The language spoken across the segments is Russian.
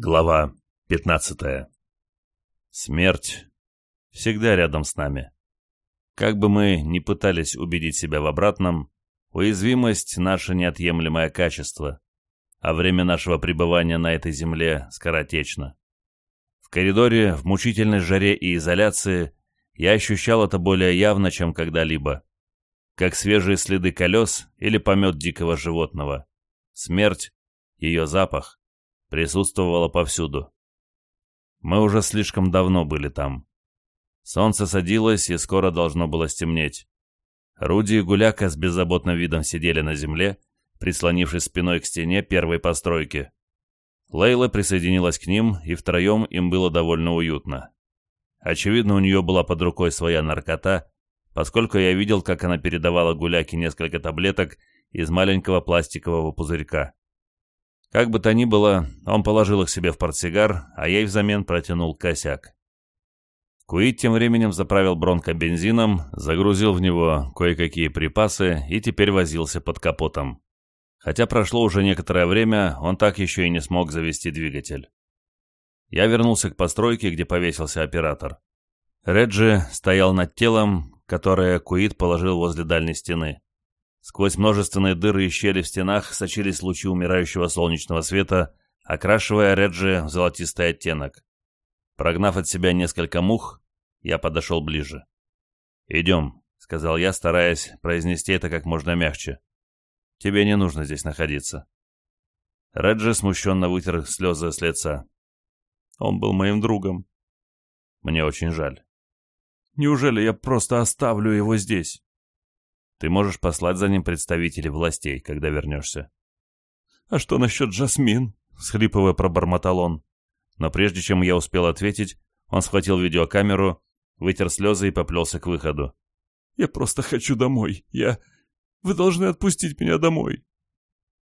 Глава 15. Смерть всегда рядом с нами. Как бы мы ни пытались убедить себя в обратном, уязвимость — наше неотъемлемое качество, а время нашего пребывания на этой земле скоротечно. В коридоре, в мучительной жаре и изоляции я ощущал это более явно, чем когда-либо. Как свежие следы колес или помет дикого животного. Смерть, ее запах, присутствовала повсюду. Мы уже слишком давно были там. Солнце садилось, и скоро должно было стемнеть. Руди и Гуляка с беззаботным видом сидели на земле, прислонившись спиной к стене первой постройки. Лейла присоединилась к ним, и втроем им было довольно уютно. Очевидно, у нее была под рукой своя наркота, поскольку я видел, как она передавала Гуляке несколько таблеток из маленького пластикового пузырька. Как бы то ни было, он положил их себе в портсигар, а ей взамен протянул косяк. Куит тем временем заправил Бронко бензином, загрузил в него кое-какие припасы и теперь возился под капотом. Хотя прошло уже некоторое время, он так еще и не смог завести двигатель. Я вернулся к постройке, где повесился оператор. Реджи стоял над телом, которое Куит положил возле дальней стены. Сквозь множественные дыры и щели в стенах сочились лучи умирающего солнечного света, окрашивая Реджи в золотистый оттенок. Прогнав от себя несколько мух, я подошел ближе. «Идем», — сказал я, стараясь произнести это как можно мягче. «Тебе не нужно здесь находиться». Реджи смущенно вытер слезы с лица. «Он был моим другом. Мне очень жаль. Неужели я просто оставлю его здесь?» Ты можешь послать за ним представителей властей, когда вернешься». «А что насчет Джасмин? — схлипывая пробормотал он. Но прежде чем я успел ответить, он схватил видеокамеру, вытер слезы и поплелся к выходу. «Я просто хочу домой. Я... Вы должны отпустить меня домой».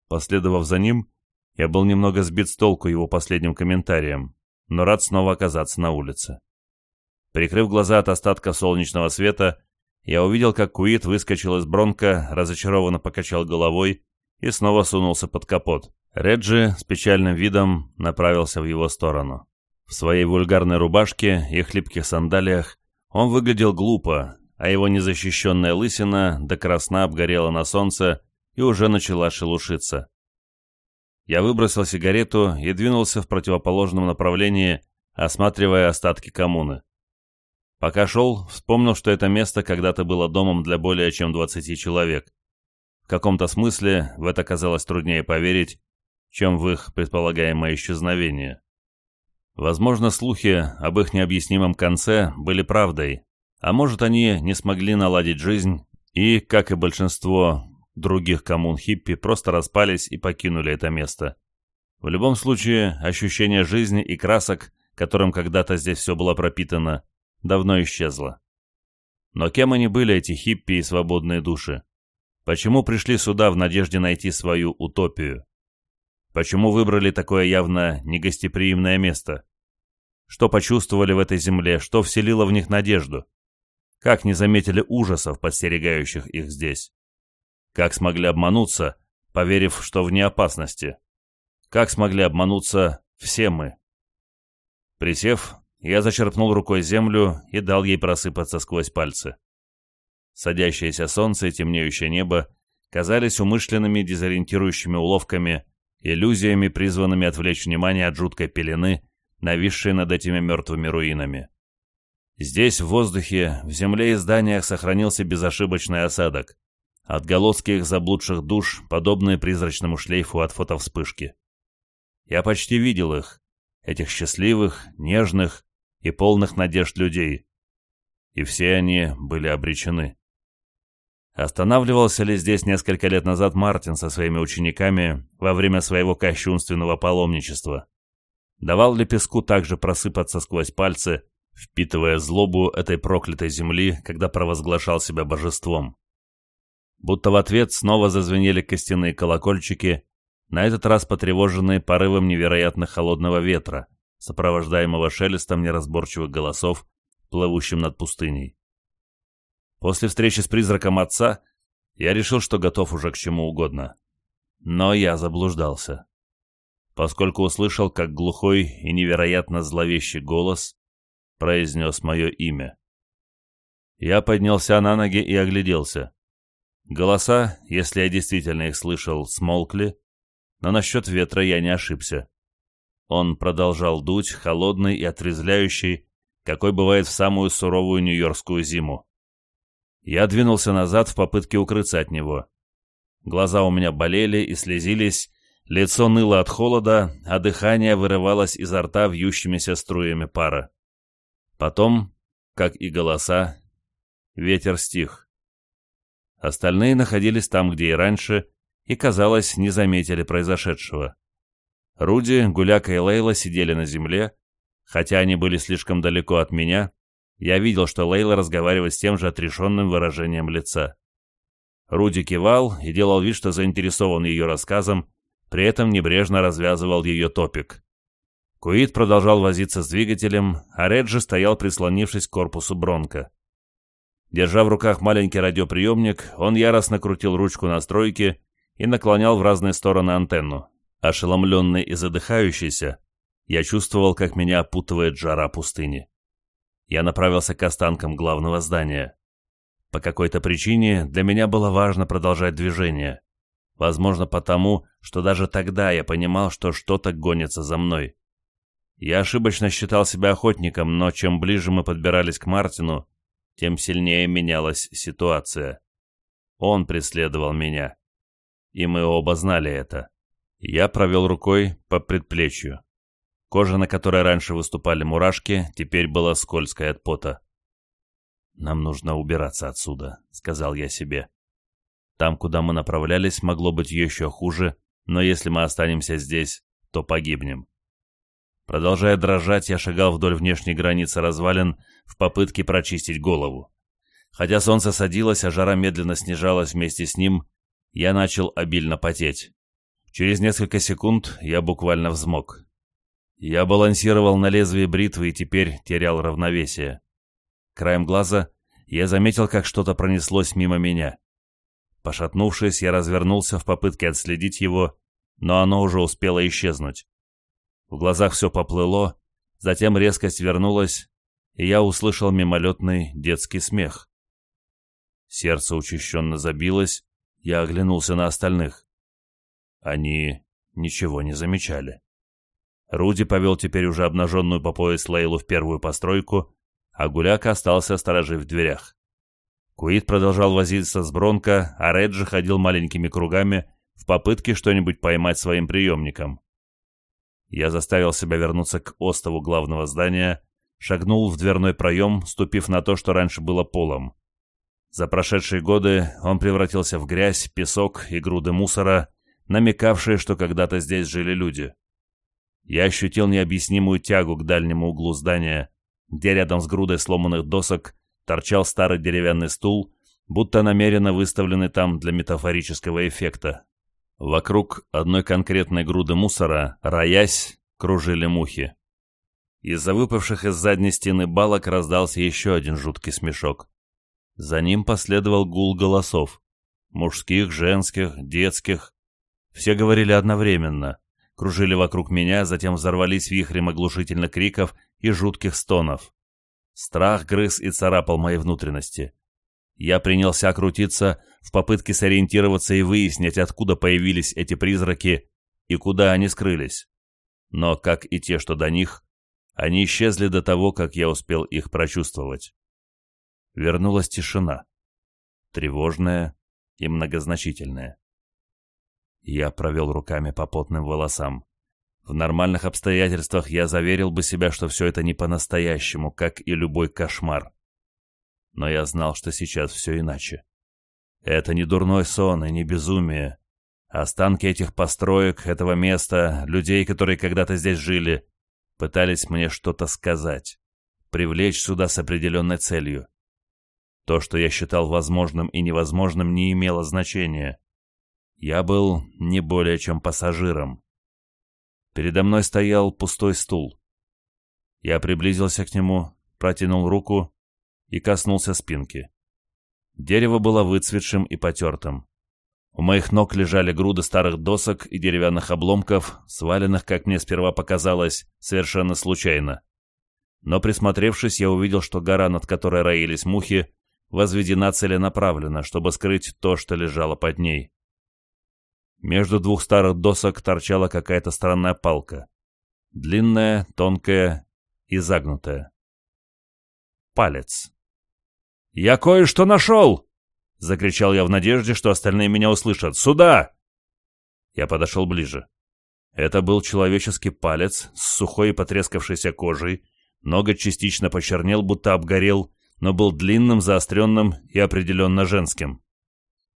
Последовав за ним, я был немного сбит с толку его последним комментарием, но рад снова оказаться на улице. Прикрыв глаза от остатка солнечного света, я увидел, как Куит выскочил из бронка, разочарованно покачал головой и снова сунулся под капот. Реджи с печальным видом направился в его сторону. В своей вульгарной рубашке и хлипких сандалиях он выглядел глупо, а его незащищенная лысина до красна обгорела на солнце и уже начала шелушиться. Я выбросил сигарету и двинулся в противоположном направлении, осматривая остатки коммуны. Пока шел, вспомнил, что это место когда-то было домом для более чем 20 человек. В каком-то смысле в это казалось труднее поверить, чем в их предполагаемое исчезновение. Возможно, слухи об их необъяснимом конце были правдой, а может они не смогли наладить жизнь и, как и большинство других коммун хиппи, просто распались и покинули это место. В любом случае, ощущение жизни и красок, которым когда-то здесь все было пропитано – давно исчезла. Но кем они были, эти хиппи и свободные души? Почему пришли сюда в надежде найти свою утопию? Почему выбрали такое явно негостеприимное место? Что почувствовали в этой земле, что вселило в них надежду? Как не заметили ужасов, подстерегающих их здесь? Как смогли обмануться, поверив, что вне опасности? Как смогли обмануться все мы? Присев, я зачерпнул рукой землю и дал ей просыпаться сквозь пальцы. Садящееся солнце и темнеющее небо казались умышленными дезориентирующими уловками, иллюзиями, призванными отвлечь внимание от жуткой пелены, нависшей над этими мертвыми руинами. Здесь, в воздухе, в земле и зданиях сохранился безошибочный осадок. Отголоски их заблудших душ, подобные призрачному шлейфу от фотовспышки. Я почти видел их, этих счастливых, нежных, и полных надежд людей. И все они были обречены. Останавливался ли здесь несколько лет назад Мартин со своими учениками во время своего кощунственного паломничества? Давал ли песку также просыпаться сквозь пальцы, впитывая злобу этой проклятой земли, когда провозглашал себя божеством? Будто в ответ снова зазвенели костяные колокольчики, на этот раз потревоженные порывом невероятно холодного ветра – сопровождаемого шелестом неразборчивых голосов, плывущим над пустыней. После встречи с призраком отца я решил, что готов уже к чему угодно. Но я заблуждался. Поскольку услышал, как глухой и невероятно зловещий голос произнес мое имя. Я поднялся на ноги и огляделся. Голоса, если я действительно их слышал, смолкли, но насчет ветра я не ошибся. Он продолжал дуть, холодный и отрезвляющий, какой бывает в самую суровую нью-йоркскую зиму. Я двинулся назад в попытке укрыться от него. Глаза у меня болели и слезились, лицо ныло от холода, а дыхание вырывалось изо рта вьющимися струями пара. Потом, как и голоса, ветер стих. Остальные находились там, где и раньше, и, казалось, не заметили произошедшего. Руди, Гуляк и Лейла сидели на земле. Хотя они были слишком далеко от меня, я видел, что Лейла разговаривает с тем же отрешенным выражением лица. Руди кивал и делал вид, что заинтересован ее рассказом, при этом небрежно развязывал ее топик. Куит продолжал возиться с двигателем, а Реджи стоял, прислонившись к корпусу Бронко. Держа в руках маленький радиоприемник, он яростно крутил ручку настройки и наклонял в разные стороны антенну. Ошеломленный и задыхающийся, я чувствовал, как меня опутывает жара пустыни. Я направился к останкам главного здания. По какой-то причине для меня было важно продолжать движение. Возможно, потому, что даже тогда я понимал, что что-то гонится за мной. Я ошибочно считал себя охотником, но чем ближе мы подбирались к Мартину, тем сильнее менялась ситуация. Он преследовал меня. И мы оба знали это. Я провел рукой по предплечью. Кожа, на которой раньше выступали мурашки, теперь была скользкой от пота. «Нам нужно убираться отсюда», — сказал я себе. «Там, куда мы направлялись, могло быть еще хуже, но если мы останемся здесь, то погибнем». Продолжая дрожать, я шагал вдоль внешней границы развалин в попытке прочистить голову. Хотя солнце садилось, а жара медленно снижалась вместе с ним, я начал обильно потеть. Через несколько секунд я буквально взмок. Я балансировал на лезвии бритвы и теперь терял равновесие. Краем глаза я заметил, как что-то пронеслось мимо меня. Пошатнувшись, я развернулся в попытке отследить его, но оно уже успело исчезнуть. В глазах все поплыло, затем резкость вернулась, и я услышал мимолетный детский смех. Сердце учащенно забилось, я оглянулся на остальных. Они ничего не замечали. Руди повел теперь уже обнаженную по пояс Лейлу в первую постройку, а Гуляк остался сторожив в дверях. Куит продолжал возиться с Бронко, а Реджи ходил маленькими кругами в попытке что-нибудь поймать своим приемником. Я заставил себя вернуться к остову главного здания, шагнул в дверной проем, ступив на то, что раньше было полом. За прошедшие годы он превратился в грязь, песок и груды мусора — намекавшее, что когда-то здесь жили люди. Я ощутил необъяснимую тягу к дальнему углу здания, где рядом с грудой сломанных досок торчал старый деревянный стул, будто намеренно выставленный там для метафорического эффекта. Вокруг одной конкретной груды мусора, роясь, кружили мухи. Из-за выпавших из задней стены балок раздался еще один жуткий смешок. За ним последовал гул голосов. Мужских, женских, детских, все говорили одновременно. Кружили вокруг меня, затем взорвались вихрем оглушительных криков и жутких стонов. Страх грыз и царапал мои внутренности. Я принялся крутиться в попытке сориентироваться и выяснить, откуда появились эти призраки и куда они скрылись. Но, как и те, что до них, они исчезли до того, как я успел их прочувствовать. Вернулась тишина. Тревожная и многозначительная. Я провел руками по потным волосам. В нормальных обстоятельствах я заверил бы себя, что все это не по-настоящему, как и любой кошмар. Но я знал, что сейчас все иначе. Это не дурной сон и не безумие. Останки этих построек, этого места, людей, которые когда-то здесь жили, пытались мне что-то сказать, привлечь сюда с определенной целью. То, что я считал возможным и невозможным, не имело значения. Я был не более чем пассажиром. Передо мной стоял пустой стул. Я приблизился к нему, протянул руку и коснулся спинки. Дерево было выцветшим и потертым. У моих ног лежали груды старых досок и деревянных обломков, сваленных, как мне сперва показалось, совершенно случайно. Но присмотревшись, я увидел, что гора, над которой роились мухи, возведена целенаправленно, чтобы скрыть то, что лежало под ней. Между двух старых досок торчала какая-то странная палка. Длинная, тонкая и загнутая. Палец. «Я кое-что нашел!» — закричал я в надежде, что остальные меня услышат. «Сюда!» Я подошел ближе. Это был человеческий палец с сухой и потрескавшейся кожей, ноготь частично почернел, будто обгорел, но был длинным, заостренным и определенно женским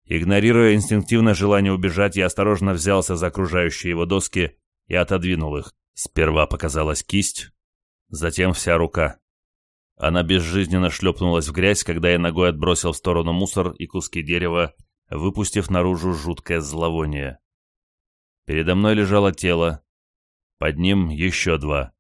игнорируя инстинктивное желание убежать, я осторожно взялся за окружающие его доски и отодвинул их. Сперва показалась кисть, затем вся рука. Она безжизненно шлепнулась в грязь, когда я ногой отбросил в сторону мусор и куски дерева, выпустив наружу жуткое зловоние. Передо мной лежало тело, под ним еще два.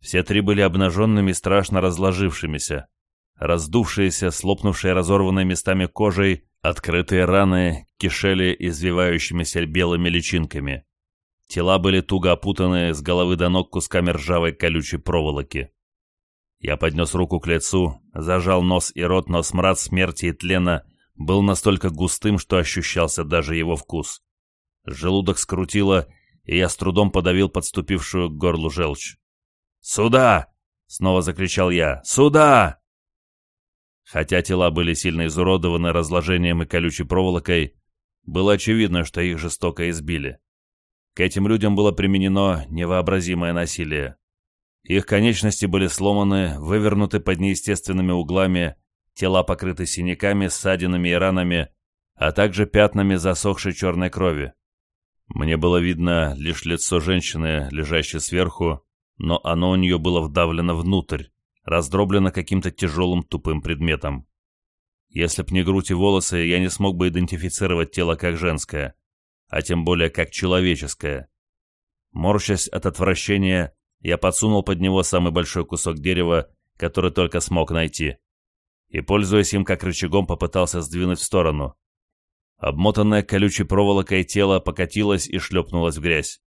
Все три были обнаженными страшно разложившимися, раздувшиеся, слопнувшие разорванной местами кожей, Открытые раны кишели извивающимися белыми личинками. Тела были туго опутаны с головы до ног кусками ржавой колючей проволоки. Я поднес руку к лицу, зажал нос и рот, но смрад смерти и тлена был настолько густым, что ощущался даже его вкус. Желудок скрутило, и я с трудом подавил подступившую к горлу желчь. «Сюда!» — снова закричал я. «Сюда!» Хотя тела были сильно изуродованы разложением и колючей проволокой, было очевидно, что их жестоко избили. К этим людям было применено невообразимое насилие. Их конечности были сломаны, вывернуты под неестественными углами, тела покрыты синяками, ссадинами и ранами, а также пятнами засохшей черной крови. Мне было видно лишь лицо женщины, лежащей сверху, но оно у нее было вдавлено внутрь, раздроблена каким-то тяжелым тупым предметом. Если б не грудь и волосы, я не смог бы идентифицировать тело как женское, а тем более как человеческое. Морщась от отвращения, я подсунул под него самый большой кусок дерева, который только смог найти, и, пользуясь им как рычагом, попытался сдвинуть в сторону. Обмотанное колючей проволокой тело покатилось и шлепнулось в грязь.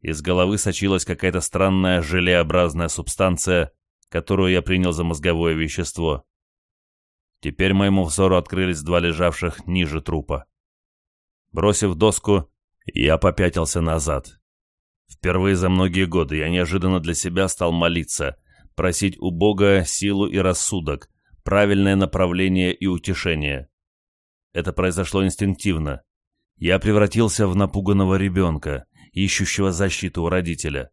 Из головы сочилась какая-то странная желеобразная субстанция, которую я принял за мозговое вещество. Теперь моему взору открылись два лежавших ниже трупа. Бросив доску, я попятился назад. Впервые за многие годы я неожиданно для себя стал молиться, просить у Бога силу и рассудок, правильное направление и утешение. Это произошло инстинктивно. Я превратился в напуганного ребенка, ищущего защиту у родителя.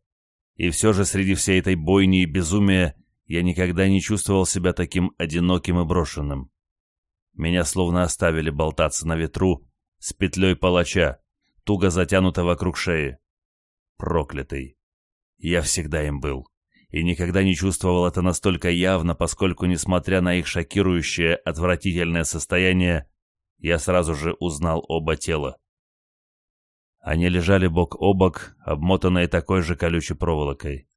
И все же среди всей этой бойни и безумия я никогда не чувствовал себя таким одиноким и брошенным. Меня словно оставили болтаться на ветру с петлей палача, туго затянута вокруг шеи. Проклятый. Я всегда им был. И никогда не чувствовал это настолько явно, поскольку, несмотря на их шокирующее, отвратительное состояние, я сразу же узнал оба тела. Они лежали бок о бок, обмотанные такой же колючей проволокой.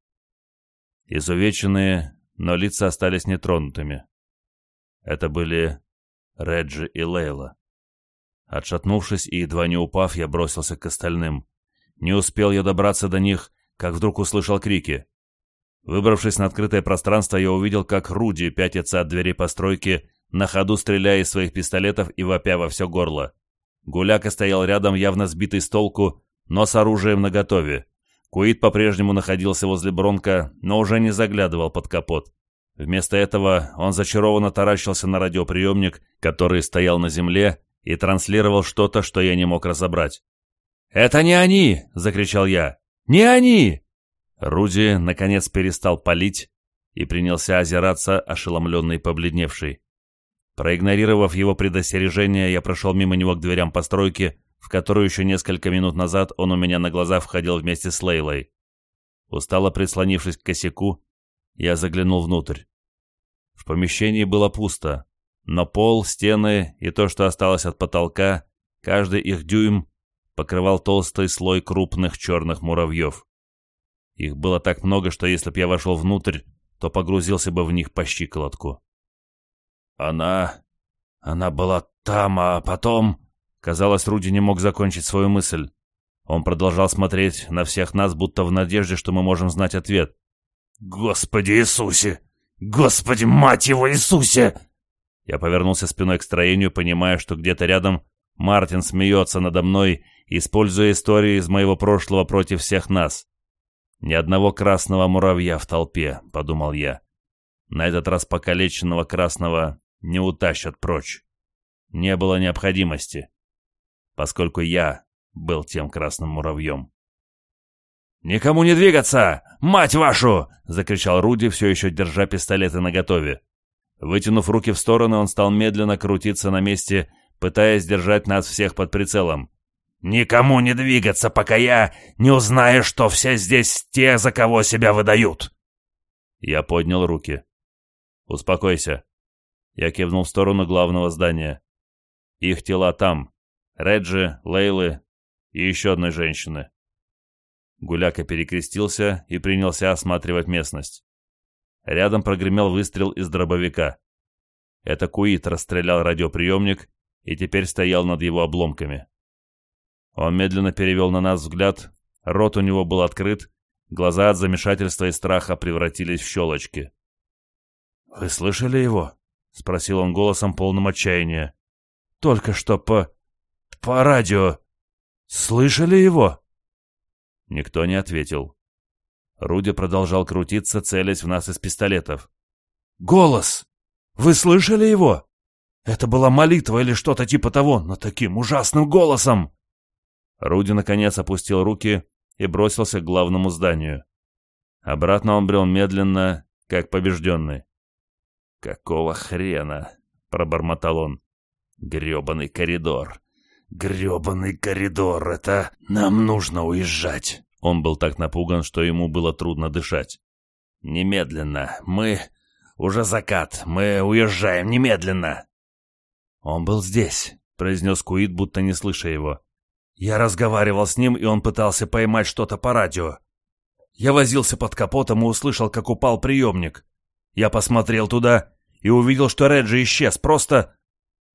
Изувеченные, но лица остались нетронутыми. Это были Реджи и Лейла. Отшатнувшись и едва не упав, я бросился к остальным. Не успел я добраться до них, как вдруг услышал крики. Выбравшись на открытое пространство, я увидел, как Руди пятится от двери постройки, на ходу стреляя из своих пистолетов и вопя во все горло. Гуляка стоял рядом, явно сбитый с толку, но с оружием наготове. Куит по-прежнему находился возле Бронка, но уже не заглядывал под капот. Вместо этого он зачарованно таращился на радиоприемник, который стоял на земле, и транслировал что-то, что я не мог разобрать. «Это не они!» — закричал я. «Не они!» Руди, наконец, перестал палить и принялся озираться, ошеломленный и побледневший. Проигнорировав его предостережение, я прошел мимо него к дверям постройки, в которую еще несколько минут назад он у меня на глаза входил вместе с Лейлой. Устало прислонившись к косяку, я заглянул внутрь. В помещении было пусто, но пол, стены и то, что осталось от потолка, каждый их дюйм покрывал толстый слой крупных черных муравьев. Их было так много, что если б я вошел внутрь, то погрузился бы в них по щиколотку. «Она... она была там, а потом...» Казалось, Руди не мог закончить свою мысль. Он продолжал смотреть на всех нас, будто в надежде, что мы можем знать ответ. «Господи Иисусе! Господи, мать его Иисусе!» Я повернулся спиной к строению, понимая, что где-то рядом Мартин смеется надо мной, используя истории из моего прошлого против всех нас. «Ни одного красного муравья в толпе», — подумал я. «На этот раз покалеченного красного не утащат прочь. Не было необходимости» поскольку я был тем красным муравьем. «Никому не двигаться! Мать вашу!» — закричал Руди, все еще держа пистолеты наготове. Вытянув руки в стороны, он стал медленно крутиться на месте, пытаясь держать нас всех под прицелом. «Никому не двигаться, пока я не узнаю, что все здесь те, за кого себя выдают!» Я поднял руки. «Успокойся». Я кивнул в сторону главного здания. «Их тела там. Реджи, Лейлы и еще одной женщины. Гуляка перекрестился и принялся осматривать местность. Рядом прогремел выстрел из дробовика. Это Куит расстрелял радиоприемник и теперь стоял над его обломками. Он медленно перевел на нас взгляд, рот у него был открыт, глаза от замешательства и страха превратились в щелочки. «Вы слышали его?» — спросил он голосом полным отчаяния. «Только что по...» по радио. Слышали его?» Никто не ответил. Руди продолжал крутиться, целясь в нас из пистолетов. «Голос! Вы слышали его? Это была молитва или что-то типа того, но таким ужасным голосом!» Руди, наконец, опустил руки и бросился к главному зданию. Обратно он брел медленно, как побежденный. «Какого хрена?» — пробормотал он. грёбаный коридор! грёбаный коридор, это нам нужно уезжать!» Он был так напуган, что ему было трудно дышать. «Немедленно! Мы... Уже закат! Мы уезжаем немедленно!» «Он был здесь», — произнес Куит, будто не слыша его. «Я разговаривал с ним, и он пытался поймать что-то по радио. Я возился под капотом и услышал, как упал приемник. Я посмотрел туда и увидел, что Реджи исчез, просто...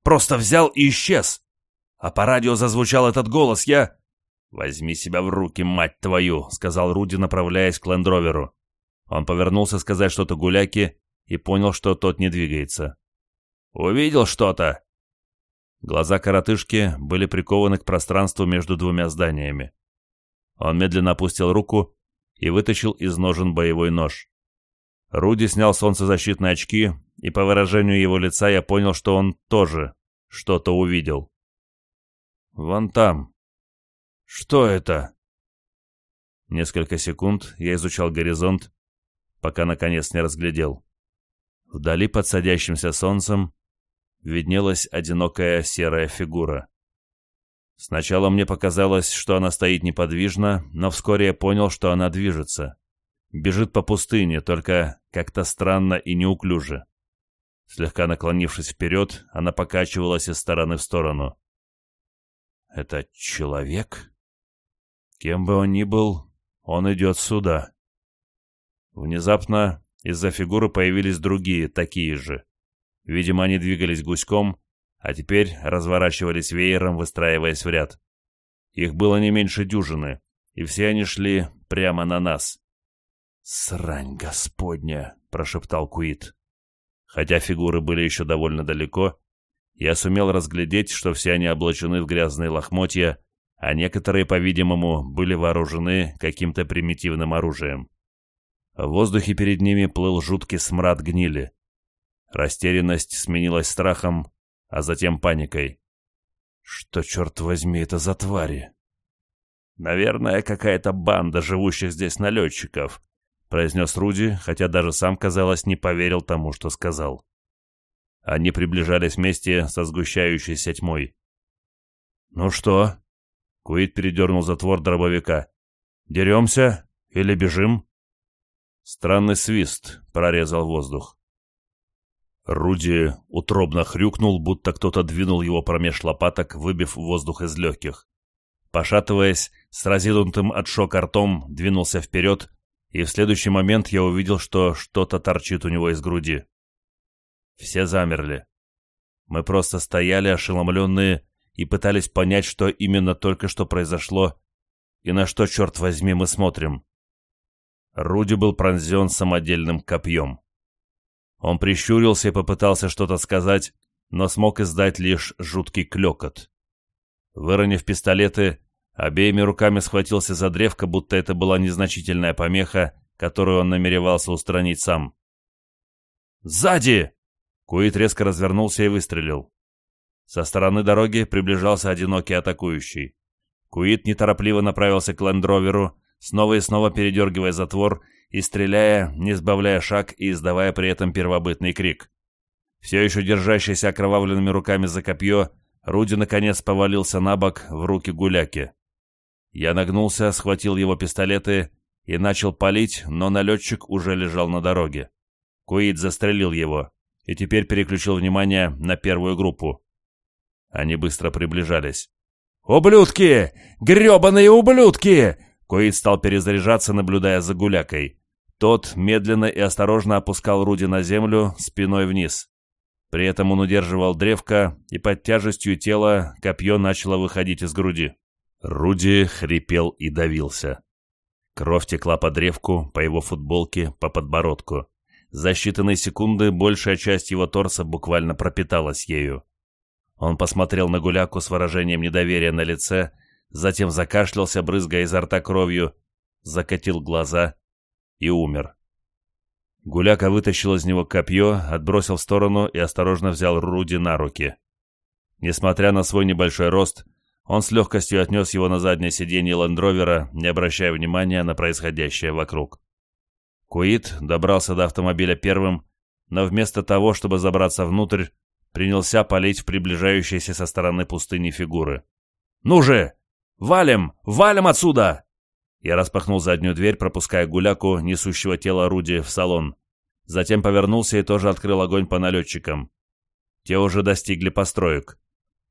просто взял и исчез!» а по радио зазвучал этот голос, я...» «Возьми себя в руки, мать твою!» — сказал Руди, направляясь к лендроверу. Он повернулся сказать что-то гуляки и понял, что тот не двигается. «Увидел что-то?» Глаза коротышки были прикованы к пространству между двумя зданиями. Он медленно опустил руку и вытащил из ножен боевой нож. Руди снял солнцезащитные очки, и по выражению его лица я понял, что он тоже что-то увидел. Вон там. Что это? Несколько секунд я изучал горизонт, пока наконец не разглядел. Вдали под садящимся солнцем виднелась одинокая серая фигура. Сначала мне показалось, что она стоит неподвижно, но вскоре я понял, что она движется. Бежит по пустыне, только как-то странно и неуклюже. Слегка наклонившись вперед, она покачивалась из стороны в сторону это человек? Кем бы он ни был, он идет сюда. Внезапно из-за фигуры появились другие, такие же. Видимо, они двигались гуськом, а теперь разворачивались веером, выстраиваясь в ряд. Их было не меньше дюжины, и все они шли прямо на нас. «Срань господня!» — прошептал Куит. Хотя фигуры были еще довольно далеко, я сумел разглядеть, что все они облачены в грязные лохмотья, а некоторые, по-видимому, были вооружены каким-то примитивным оружием. В воздухе перед ними плыл жуткий смрад гнили. Растерянность сменилась страхом, а затем паникой. Что, черт возьми, это за твари? Наверное, какая-то банда живущих здесь налетчиков, произнес Руди, хотя даже сам, казалось, не поверил тому, что сказал. Они приближались вместе со сгущающейся тьмой. «Ну что?» — Куит передернул затвор дробовика. «Деремся или бежим?» Странный свист прорезал воздух. Руди утробно хрюкнул, будто кто-то двинул его промеж лопаток, выбив воздух из легких. Пошатываясь, с разинутым от шока ртом двинулся вперед, и в следующий момент я увидел, что что-то торчит у него из груди. Все замерли. Мы просто стояли ошеломленные и пытались понять, что именно только что произошло и на что, черт возьми, мы смотрим. Руди был пронзен самодельным копьем. Он прищурился и попытался что-то сказать, но смог издать лишь жуткий клекот. Выронив пистолеты, обеими руками схватился за древко, будто это была незначительная помеха, которую он намеревался устранить сам. «Сзади!» Куит резко развернулся и выстрелил. Со стороны дороги приближался одинокий атакующий. Куит неторопливо направился к лендроверу, снова и снова передергивая затвор и стреляя, не сбавляя шаг и издавая при этом первобытный крик. Все еще держащийся окровавленными руками за копье, Руди наконец повалился на бок в руки гуляки. Я нагнулся, схватил его пистолеты и начал палить, но налетчик уже лежал на дороге. Куит застрелил его и теперь переключил внимание на первую группу. Они быстро приближались. «Ублюдки! гребаные ублюдки!» Коид стал перезаряжаться, наблюдая за гулякой. Тот медленно и осторожно опускал Руди на землю спиной вниз. При этом он удерживал древко, и под тяжестью тела копье начало выходить из груди. Руди хрипел и давился. Кровь текла по древку, по его футболке, по подбородку. За считанные секунды большая часть его торса буквально пропиталась ею. Он посмотрел на Гуляку с выражением недоверия на лице, затем закашлялся, брызгая изо рта кровью, закатил глаза и умер. Гуляка вытащил из него копье, отбросил в сторону и осторожно взял Руди на руки. Несмотря на свой небольшой рост, он с легкостью отнес его на заднее сиденье ландровера, не обращая внимания на происходящее вокруг. Куит добрался до автомобиля первым, но вместо того, чтобы забраться внутрь, принялся палить в приближающиеся со стороны пустыни фигуры. «Ну же! Валим! Валим отсюда!» Я распахнул заднюю дверь, пропуская гуляку, несущего тело Руди, в салон. Затем повернулся и тоже открыл огонь по налетчикам. Те уже достигли построек.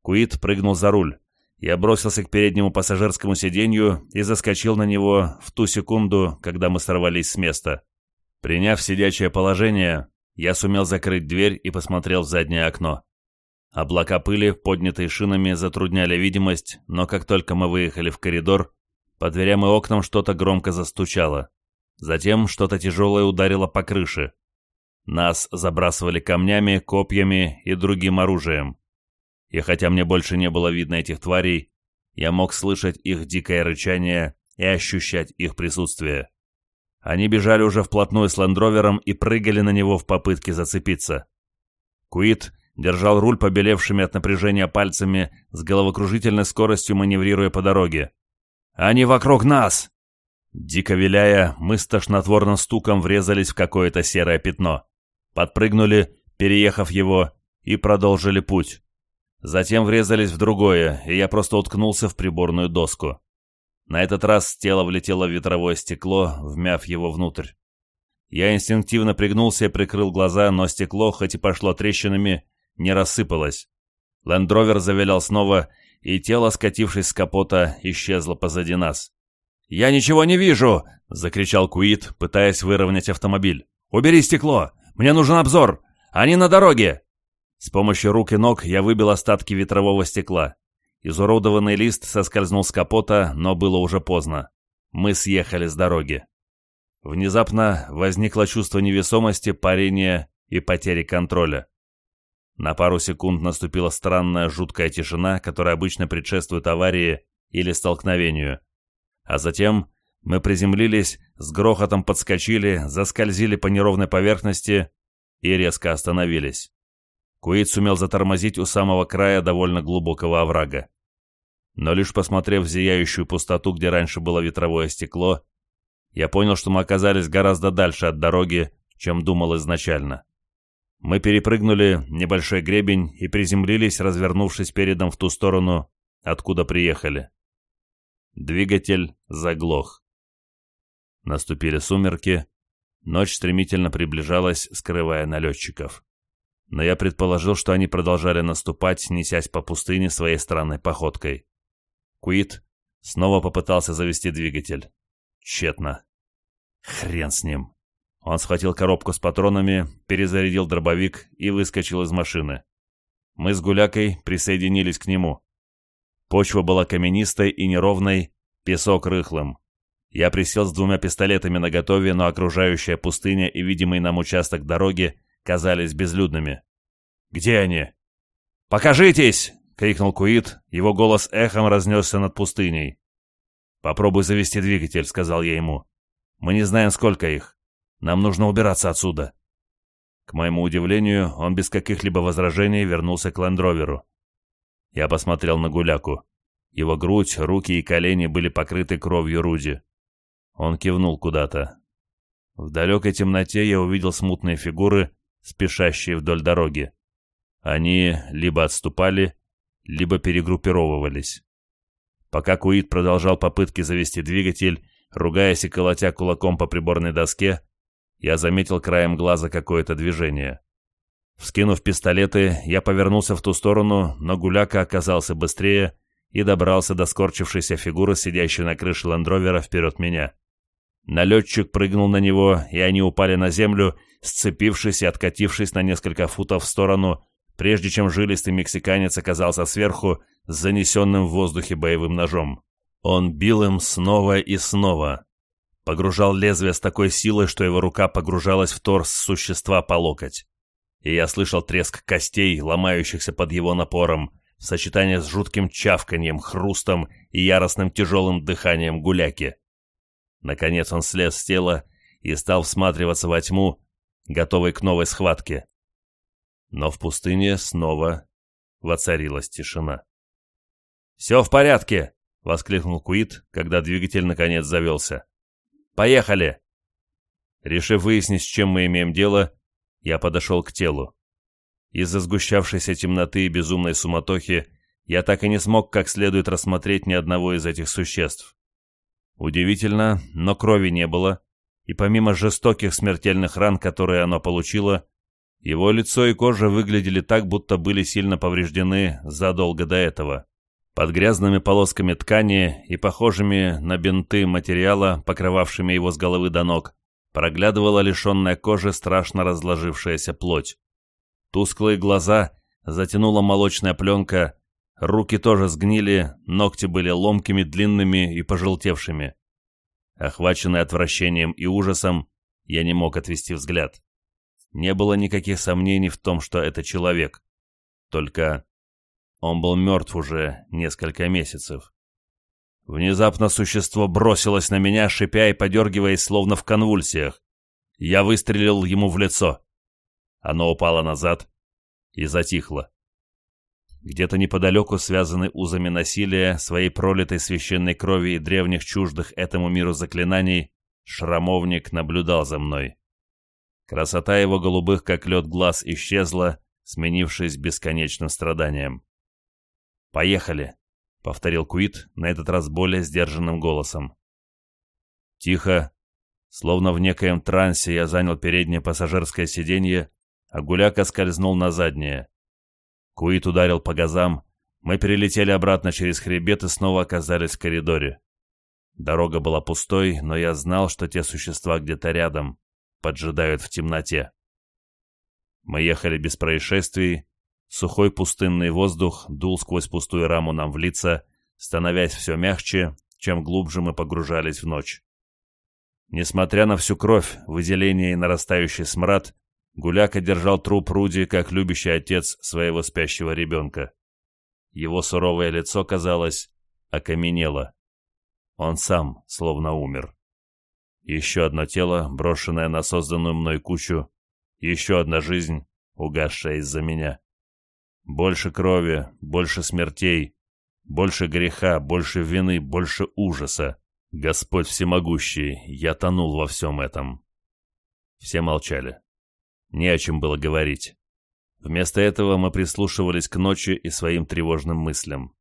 Куит прыгнул за руль. Я бросился к переднему пассажирскому сиденью и заскочил на него в ту секунду, когда мы сорвались с места. Приняв сидячее положение, я сумел закрыть дверь и посмотрел в заднее окно. Облака пыли, поднятые шинами, затрудняли видимость, но как только мы выехали в коридор, по дверям и окнам что-то громко застучало. Затем что-то тяжелое ударило по крыше. Нас забрасывали камнями, копьями и другим оружием. И хотя мне больше не было видно этих тварей, я мог слышать их дикое рычание и ощущать их присутствие. Они бежали уже вплотную с ландровером и прыгали на него в попытке зацепиться. Куит держал руль побелевшими от напряжения пальцами с головокружительной скоростью маневрируя по дороге. «Они вокруг нас!» Дико виляя, мы с тошнотворным стуком врезались в какое-то серое пятно. Подпрыгнули, переехав его, и продолжили путь. Затем врезались в другое, и я просто уткнулся в приборную доску. На этот раз тело влетело в ветровое стекло, вмяв его внутрь. Я инстинктивно пригнулся и прикрыл глаза, но стекло, хоть и пошло трещинами, не рассыпалось. Лендровер завилял снова, и тело, скатившись с капота, исчезло позади нас. «Я ничего не вижу!» — закричал Куит, пытаясь выровнять автомобиль. «Убери стекло! Мне нужен обзор! Они на дороге!» С помощью рук и ног я выбил остатки ветрового стекла. Изуродованный лист соскользнул с капота, но было уже поздно. Мы съехали с дороги. Внезапно возникло чувство невесомости, парения и потери контроля. На пару секунд наступила странная, жуткая тишина, которая обычно предшествует аварии или столкновению. А затем мы приземлились, с грохотом подскочили, заскользили по неровной поверхности и резко остановились. Куит сумел затормозить у самого края довольно глубокого оврага. Но лишь посмотрев в зияющую пустоту, где раньше было ветровое стекло, я понял, что мы оказались гораздо дальше от дороги, чем думал изначально. Мы перепрыгнули небольшой гребень и приземлились, развернувшись передом в ту сторону, откуда приехали. Двигатель заглох. Наступили сумерки, ночь стремительно приближалась, скрывая налетчиков но я предположил, что они продолжали наступать, несясь по пустыне своей странной походкой. Куит снова попытался завести двигатель. Тщетно. Хрен с ним. Он схватил коробку с патронами, перезарядил дробовик и выскочил из машины. Мы с Гулякой присоединились к нему. Почва была каменистой и неровной, песок рыхлым. Я присел с двумя пистолетами наготове, но окружающая пустыня и видимый нам участок дороги казались безлюдными. «Где они?» «Покажитесь!» — крикнул Куит. Его голос эхом разнесся над пустыней. «Попробуй завести двигатель», — сказал я ему. «Мы не знаем, сколько их. Нам нужно убираться отсюда». К моему удивлению, он без каких-либо возражений вернулся к ландроверу. Я посмотрел на Гуляку. Его грудь, руки и колени были покрыты кровью Руди. Он кивнул куда-то. В далекой темноте я увидел смутные фигуры, спешащие вдоль дороги. Они либо отступали, либо перегруппировывались. Пока Куит продолжал попытки завести двигатель, ругаясь и колотя кулаком по приборной доске, я заметил краем глаза какое-то движение. Вскинув пистолеты, я повернулся в ту сторону, но Гуляка оказался быстрее и добрался до скорчившейся фигуры, сидящей на крыше ландровера вперед меня. Налетчик прыгнул на него, и они упали на землю, сцепившись и откатившись на несколько футов в сторону, прежде чем жилистый мексиканец оказался сверху с занесенным в воздухе боевым ножом. Он бил им снова и снова. Погружал лезвие с такой силой, что его рука погружалась в торс существа по локоть. И я слышал треск костей, ломающихся под его напором, в сочетании с жутким чавканьем, хрустом и яростным тяжелым дыханием гуляки. Наконец он слез с тела и стал всматриваться во тьму, готовый к новой схватке. Но в пустыне снова воцарилась тишина. «Все в порядке!» — воскликнул Куит, когда двигатель наконец завелся. «Поехали!» Решив выяснить, с чем мы имеем дело, я подошел к телу. Из-за сгущавшейся темноты и безумной суматохи я так и не смог как следует рассмотреть ни одного из этих существ. Удивительно, но крови не было, и помимо жестоких смертельных ран, которые оно получило, его лицо и кожа выглядели так, будто были сильно повреждены задолго до этого. Под грязными полосками ткани и похожими на бинты материала, покрывавшими его с головы до ног, проглядывала лишенная кожи страшно разложившаяся плоть. Тусклые глаза затянула молочная пленка, руки тоже сгнили, ногти были ломкими, длинными и пожелтевшими. Охваченный отвращением и ужасом, я не мог отвести взгляд. Не было никаких сомнений в том, что это человек. Только он был мертв уже несколько месяцев. Внезапно существо бросилось на меня, шипя и подергиваясь, словно в конвульсиях. Я выстрелил ему в лицо. Оно упало назад и затихло где-то неподалеку связаны узами насилия, своей пролитой священной крови и древних чуждых этому миру заклинаний, шрамовник наблюдал за мной. Красота его голубых, как лед, глаз исчезла, сменившись бесконечным страданием. «Поехали!» — повторил Куит, на этот раз более сдержанным голосом. Тихо, словно в некоем трансе, я занял переднее пассажирское сиденье, а Гуляка скользнул на заднее — Куит ударил по газам. Мы перелетели обратно через хребет и снова оказались в коридоре. Дорога была пустой, но я знал, что те существа где-то рядом, поджидают в темноте. Мы ехали без происшествий. Сухой пустынный воздух дул сквозь пустую раму нам в лица, становясь все мягче, чем глубже мы погружались в ночь. Несмотря на всю кровь, выделение и нарастающий смрад, Гуляка держал труп Руди, как любящий отец своего спящего ребенка. Его суровое лицо, казалось, окаменело. Он сам словно умер. Еще одно тело, брошенное на созданную мной кучу, еще одна жизнь, угасшая из-за меня. Больше крови, больше смертей, больше греха, больше вины, больше ужаса. Господь всемогущий, я тонул во всем этом. Все молчали. Не о чем было говорить. Вместо этого мы прислушивались к ночи и своим тревожным мыслям.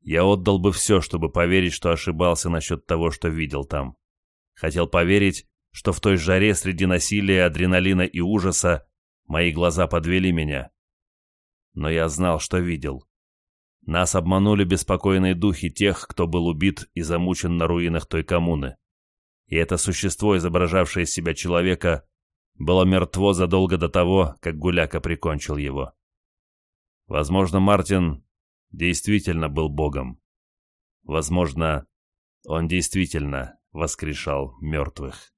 Я отдал бы все, чтобы поверить, что ошибался насчет того, что видел там. Хотел поверить, что в той жаре среди насилия, адреналина и ужаса мои глаза подвели меня. Но я знал, что видел. Нас обманули беспокойные духи тех, кто был убит и замучен на руинах той коммуны. И это существо, изображавшее из себя человека, было мертво задолго до того, как Гуляка прикончил его. Возможно, Мартин действительно был богом. Возможно, он действительно воскрешал мертвых.